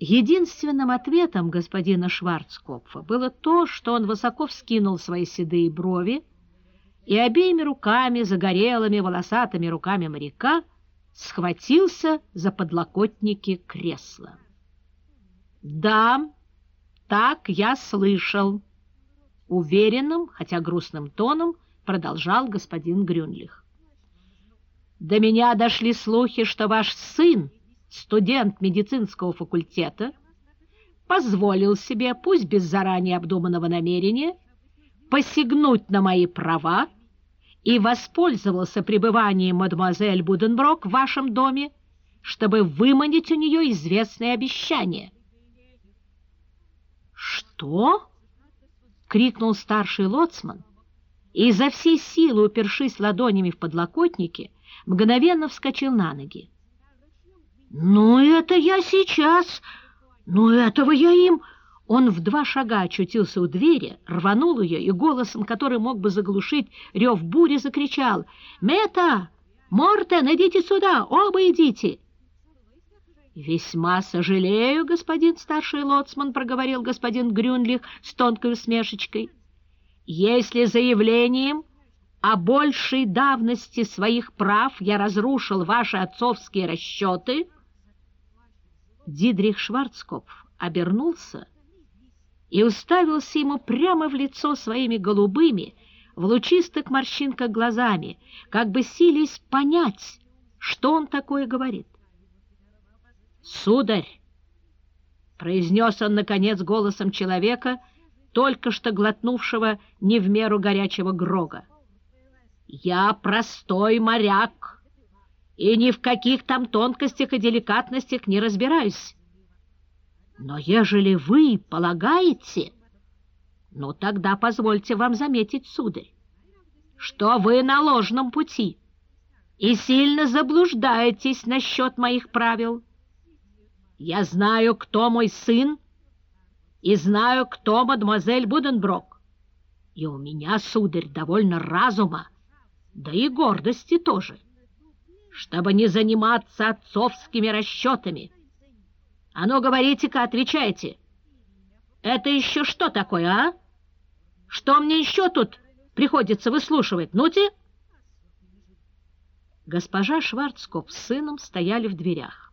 Единственным ответом господина Шварцкопфа было то, что он высоко вскинул свои седые брови и обеими руками, загорелыми волосатыми руками моряка, схватился за подлокотники кресла. «Да, так я слышал», — уверенным, хотя грустным тоном продолжал господин Грюнлих. «До меня дошли слухи, что ваш сын, студент медицинского факультета, позволил себе, пусть без заранее обдуманного намерения, посягнуть на мои права и воспользовался пребыванием мадемуазель Буденброк в вашем доме, чтобы выманить у нее известное обещание. «Что?» — крикнул старший лоцман, и изо всей силы, упершись ладонями в подлокотники, мгновенно вскочил на ноги. «Ну, это я сейчас! Ну, этого я им...» Он в два шага очутился у двери, рванул ее и голосом, который мог бы заглушить рев бури, закричал «Мета! Мортен, идите сюда! Оба идите!» «Весьма сожалею, господин старший лоцман», — проговорил господин Грюнлих с тонкой усмешечкой. «Если заявлением о большей давности своих прав я разрушил ваши отцовские расчеты...» Дидрих Шварцкопф обернулся и уставился ему прямо в лицо своими голубыми, в лучистых морщинках глазами, как бы сились понять, что он такое говорит. «Сударь!» — произнес он, наконец, голосом человека, только что глотнувшего не в меру горячего грога. «Я простой моряк, и ни в каких там тонкостях и деликатностях не разбираюсь. Но ежели вы полагаете, ну тогда позвольте вам заметить, сударь, что вы на ложном пути и сильно заблуждаетесь насчет моих правил. Я знаю, кто мой сын, и знаю, кто мадемуазель Буденброк. И у меня, сударь, довольно разума, да и гордости тоже, чтобы не заниматься отцовскими расчетами, а ну, говорите-ка, отвечайте. Это еще что такое, а? Что мне еще тут приходится выслушивать? Ну-те!» Госпожа Шварцкопф с сыном стояли в дверях.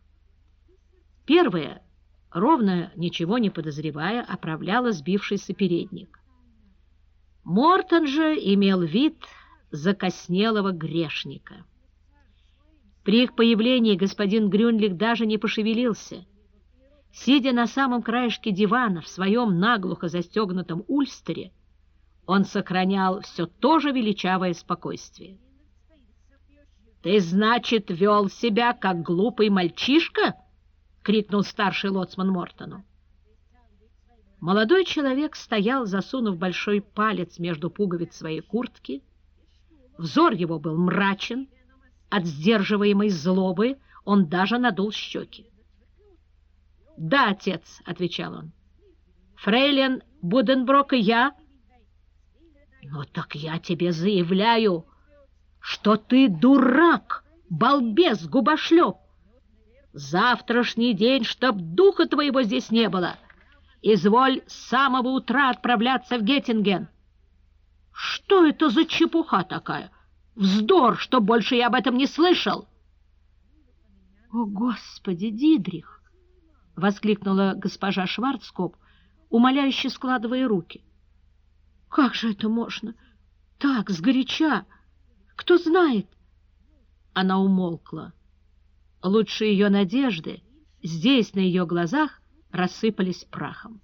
Первая, ровно ничего не подозревая, оправляла сбившийся передник. Мортон же имел вид закоснелого грешника. При их появлении господин Грюнлих даже не пошевелился — Сидя на самом краешке дивана в своем наглухо застегнутом ульстере, он сохранял все то же величавое спокойствие. «Ты, значит, вел себя, как глупый мальчишка?» — крикнул старший лоцман Мортону. Молодой человек стоял, засунув большой палец между пуговиц своей куртки. Взор его был мрачен, от сдерживаемой злобы он даже надул щеки. «Да, отец», — отвечал он. «Фрейлин Буденброк и я...» «Ну так я тебе заявляю, что ты дурак, балбес, губошлеп! Завтрашний день, чтоб духа твоего здесь не было, изволь с самого утра отправляться в Геттинген». «Что это за чепуха такая? Вздор, что больше я об этом не слышал!» «О, Господи, Дидрих!» — воскликнула госпожа Шварцкоп, умоляюще складывая руки. «Как же это можно? Так, сгоряча! Кто знает?» Она умолкла. Лучшие ее надежды здесь, на ее глазах, рассыпались прахом.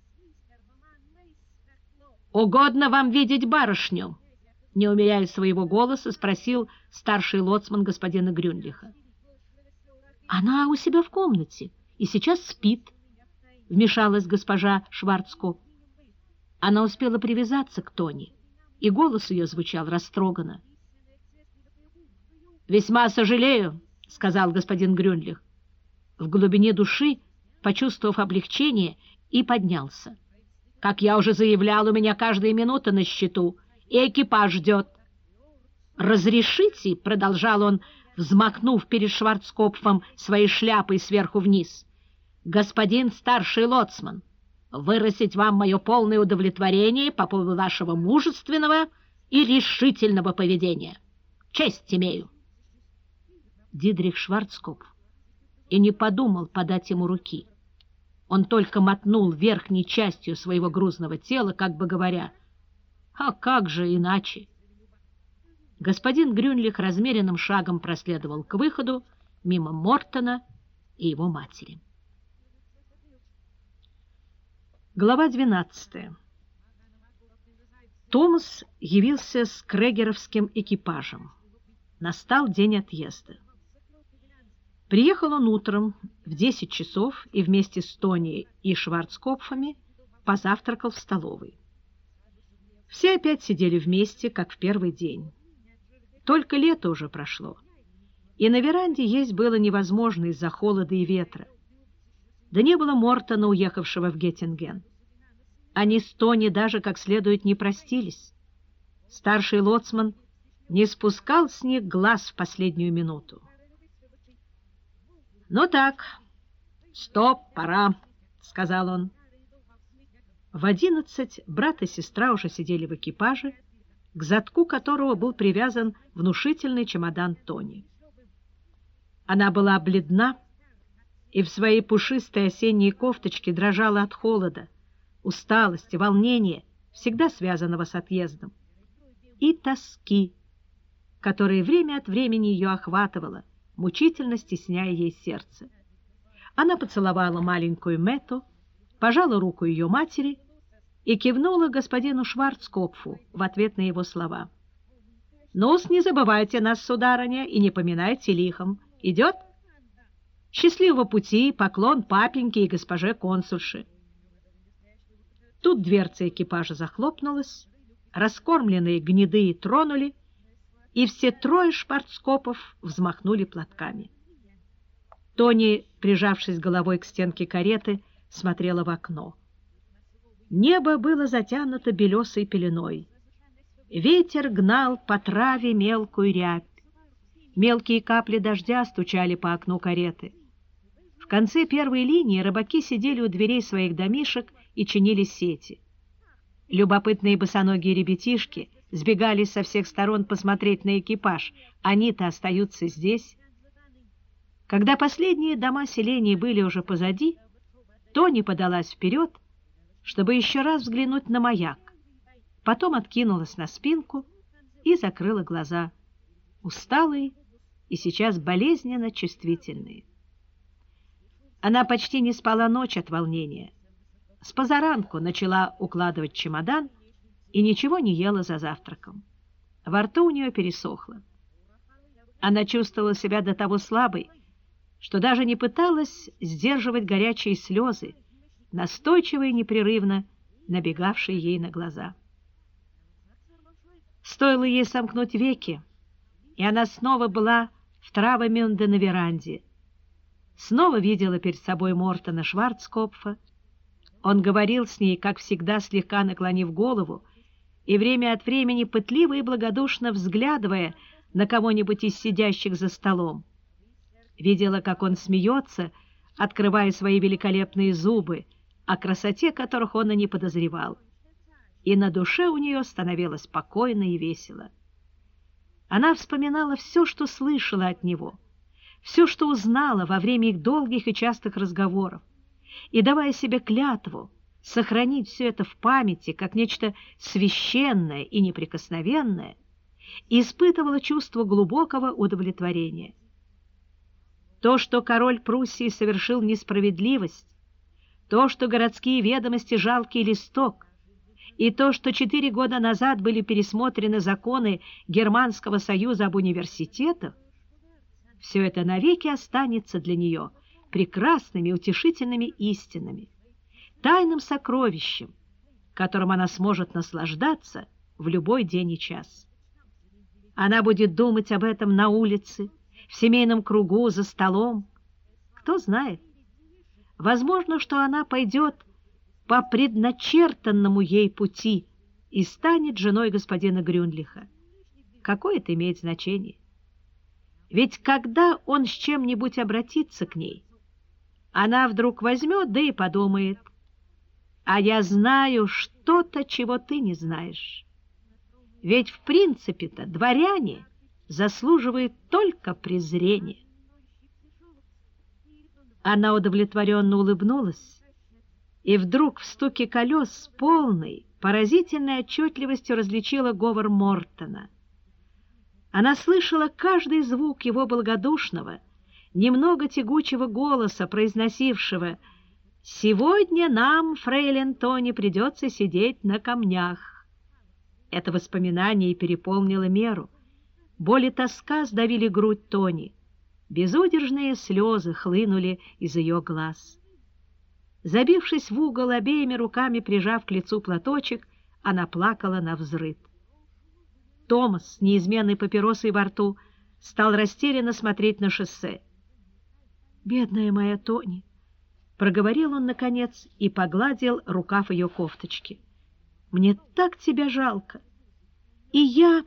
«Угодно вам видеть барышню?» Не умеряя своего голоса, спросил старший лоцман господина Грюнлиха. «Она у себя в комнате», и сейчас спит, — вмешалась госпожа Шварцко. Она успела привязаться к Тони, и голос ее звучал растроганно. «Весьма сожалею», — сказал господин Грюнлих, в глубине души почувствовав облегчение, и поднялся. «Как я уже заявлял, у меня каждая минута на счету, и экипаж ждет». «Разрешите», — продолжал он, взмахнув перед Шварцкопфом своей шляпой сверху вниз, — господин старший лоцман, выразить вам мое полное удовлетворение по поводу вашего мужественного и решительного поведения. Честь имею. Дидрих Шварцкопф и не подумал подать ему руки. Он только мотнул верхней частью своего грузного тела, как бы говоря, «А как же иначе?» Господин Грюнлих размеренным шагом проследовал к выходу мимо Мортона и его матери. Глава 12. Томас явился с крегеровским экипажем. Настал день отъезда. Приехал он утром в 10 часов и вместе с Тони и Шварцкопфами позавтракал в столовой. Все опять сидели вместе, как в первый день. Только лето уже прошло, и на веранде есть было невозможно из-за холода и ветра. Да не было Мортона, уехавшего в Геттинген. Они с Тони даже как следует не простились. Старший лоцман не спускал с них глаз в последнюю минуту. «Ну так, стоп, пора», — сказал он. В одиннадцать брат и сестра уже сидели в экипаже, к задку которого был привязан внушительный чемодан Тони. Она была бледна и в своей пушистой осенней кофточке дрожала от холода, усталости, волнения, всегда связанного с отъездом, и тоски, которая время от времени ее охватывала, мучительно стесняя ей сердце. Она поцеловала маленькую Мету, пожала руку ее матери и кивнула господину Шварцкопфу в ответ на его слова. «Ну-с, не забывайте нас, сударыня, и не поминайте лихом. Идет? Счастливого пути, поклон папеньке и госпоже консульше». Тут дверца экипажа захлопнулась, раскормленные гнедые тронули, и все трое шпарцкопов взмахнули платками. Тони, прижавшись головой к стенке кареты, смотрела в окно. Небо было затянуто белесой пеленой. Ветер гнал по траве мелкую рябь. Мелкие капли дождя стучали по окну кареты. В конце первой линии рыбаки сидели у дверей своих домишек и чинили сети. Любопытные босоногие ребятишки — сбегались со всех сторон посмотреть на экипаж. Они-то остаются здесь. Когда последние дома селения были уже позади, Тони подалась вперед, чтобы еще раз взглянуть на маяк. Потом откинулась на спинку и закрыла глаза, усталые и сейчас болезненно чувствительные. Она почти не спала ночь от волнения. С позаранку начала укладывать чемодан — и ничего не ела за завтраком. Во рту у нее пересохло. Она чувствовала себя до того слабой, что даже не пыталась сдерживать горячие слезы, настойчиво и непрерывно набегавшие ей на глаза. Стоило ей сомкнуть веки, и она снова была в Травамюнде на веранде. Снова видела перед собой Мортона Шварцкопфа. Он говорил с ней, как всегда, слегка наклонив голову, и время от времени пытливо и благодушно взглядывая на кого-нибудь из сидящих за столом. Видела, как он смеется, открывая свои великолепные зубы, о красоте которых он и не подозревал. И на душе у нее становилось спокойно и весело. Она вспоминала все, что слышала от него, все, что узнала во время их долгих и частых разговоров, и, давая себе клятву, сохранить все это в памяти как нечто священное и неприкосновенное, испытывала чувство глубокого удовлетворения. То, что король Пруссии совершил несправедливость, то, что городские ведомости — жалкий листок, и то, что четыре года назад были пересмотрены законы Германского союза об университетах, все это навеки останется для нее прекрасными, утешительными истинами тайным сокровищем, которым она сможет наслаждаться в любой день и час. Она будет думать об этом на улице, в семейном кругу, за столом. Кто знает, возможно, что она пойдет по предначертанному ей пути и станет женой господина Грюнлиха. Какое это имеет значение? Ведь когда он с чем-нибудь обратится к ней, Она вдруг возьмет, да и подумает. А я знаю что-то, чего ты не знаешь. Ведь в принципе-то дворяне заслуживают только презрения. Она удовлетворенно улыбнулась и вдруг в стуке колес полной, поразительной отчетливостью различила говор Мортона. Она слышала каждый звук его благодушного, немного тягучего голоса, произносившего «Сегодня нам, фрейлин Тони, придется сидеть на камнях». Это воспоминание переполнило меру. Боль и тоска сдавили грудь Тони. Безудержные слезы хлынули из ее глаз. Забившись в угол, обеими руками прижав к лицу платочек, она плакала на взрыд. Томас с неизменной папиросой во рту стал растерянно смотреть на шоссе. «Бедная моя Тони!» — проговорил он, наконец, и погладил рукав ее кофточки. «Мне так тебя жалко! И я,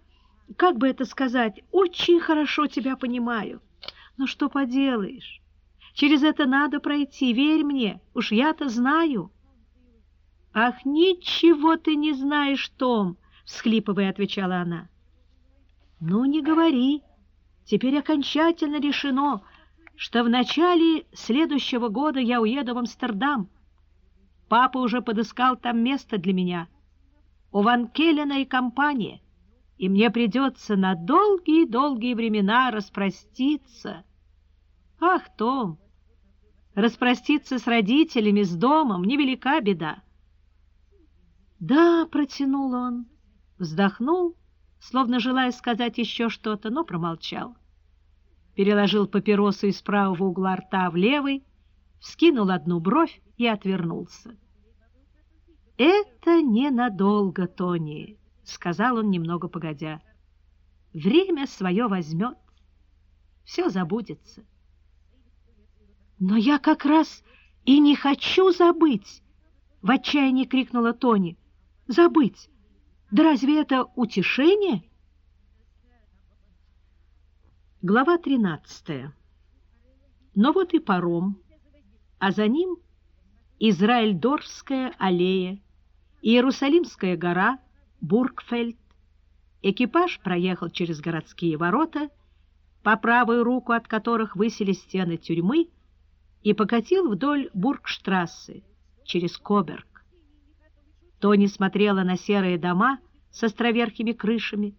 как бы это сказать, очень хорошо тебя понимаю. Но что поделаешь? Через это надо пройти, верь мне, уж я-то знаю». «Ах, ничего ты не знаешь, Том!» — всхлипывая, отвечала она. «Ну, не говори. Теперь окончательно решено, что в начале следующего года я уеду в Амстердам. Папа уже подыскал там место для меня. У Ван Келлена и компания, и мне придется на долгие-долгие времена распроститься. Ах, Том, распроститься с родителями, с домом — невелика беда. «Да», — протянул он, вздохнул, словно желая сказать еще что-то, но промолчал. Переложил папиросу из правого угла рта в левый, вскинул одну бровь и отвернулся. «Это ненадолго, Тони», — сказал он немного погодя. «Время свое возьмет, все забудется». «Но я как раз и не хочу забыть!» — в отчаянии крикнула Тони. «Забыть! Да разве это утешение? Глава 13. Но вот и паром, а за ним Израильдорфская аллея, Иерусалимская гора, Бургфельд. Экипаж проехал через городские ворота, по правую руку от которых высели стены тюрьмы, и покатил вдоль Бургштрассы, через Коберг. Тони смотрела на серые дома с островерхими крышами,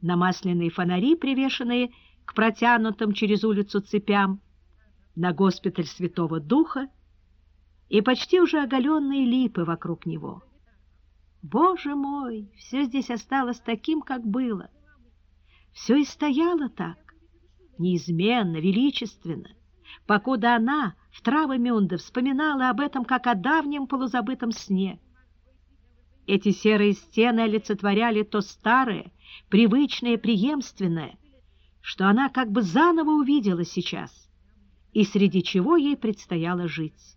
на масляные фонари, привешенные к протянутым через улицу цепям, на госпиталь Святого Духа и почти уже оголенные липы вокруг него. Боже мой, все здесь осталось таким, как было. Все и стояло так, неизменно, величественно, покуда она в Травы-Мюнде вспоминала об этом, как о давнем полузабытом сне — эти серые стены олицетворяли то старое, привычное, преемственное, что она как бы заново увидела сейчас, и среди чего ей предстояло жить.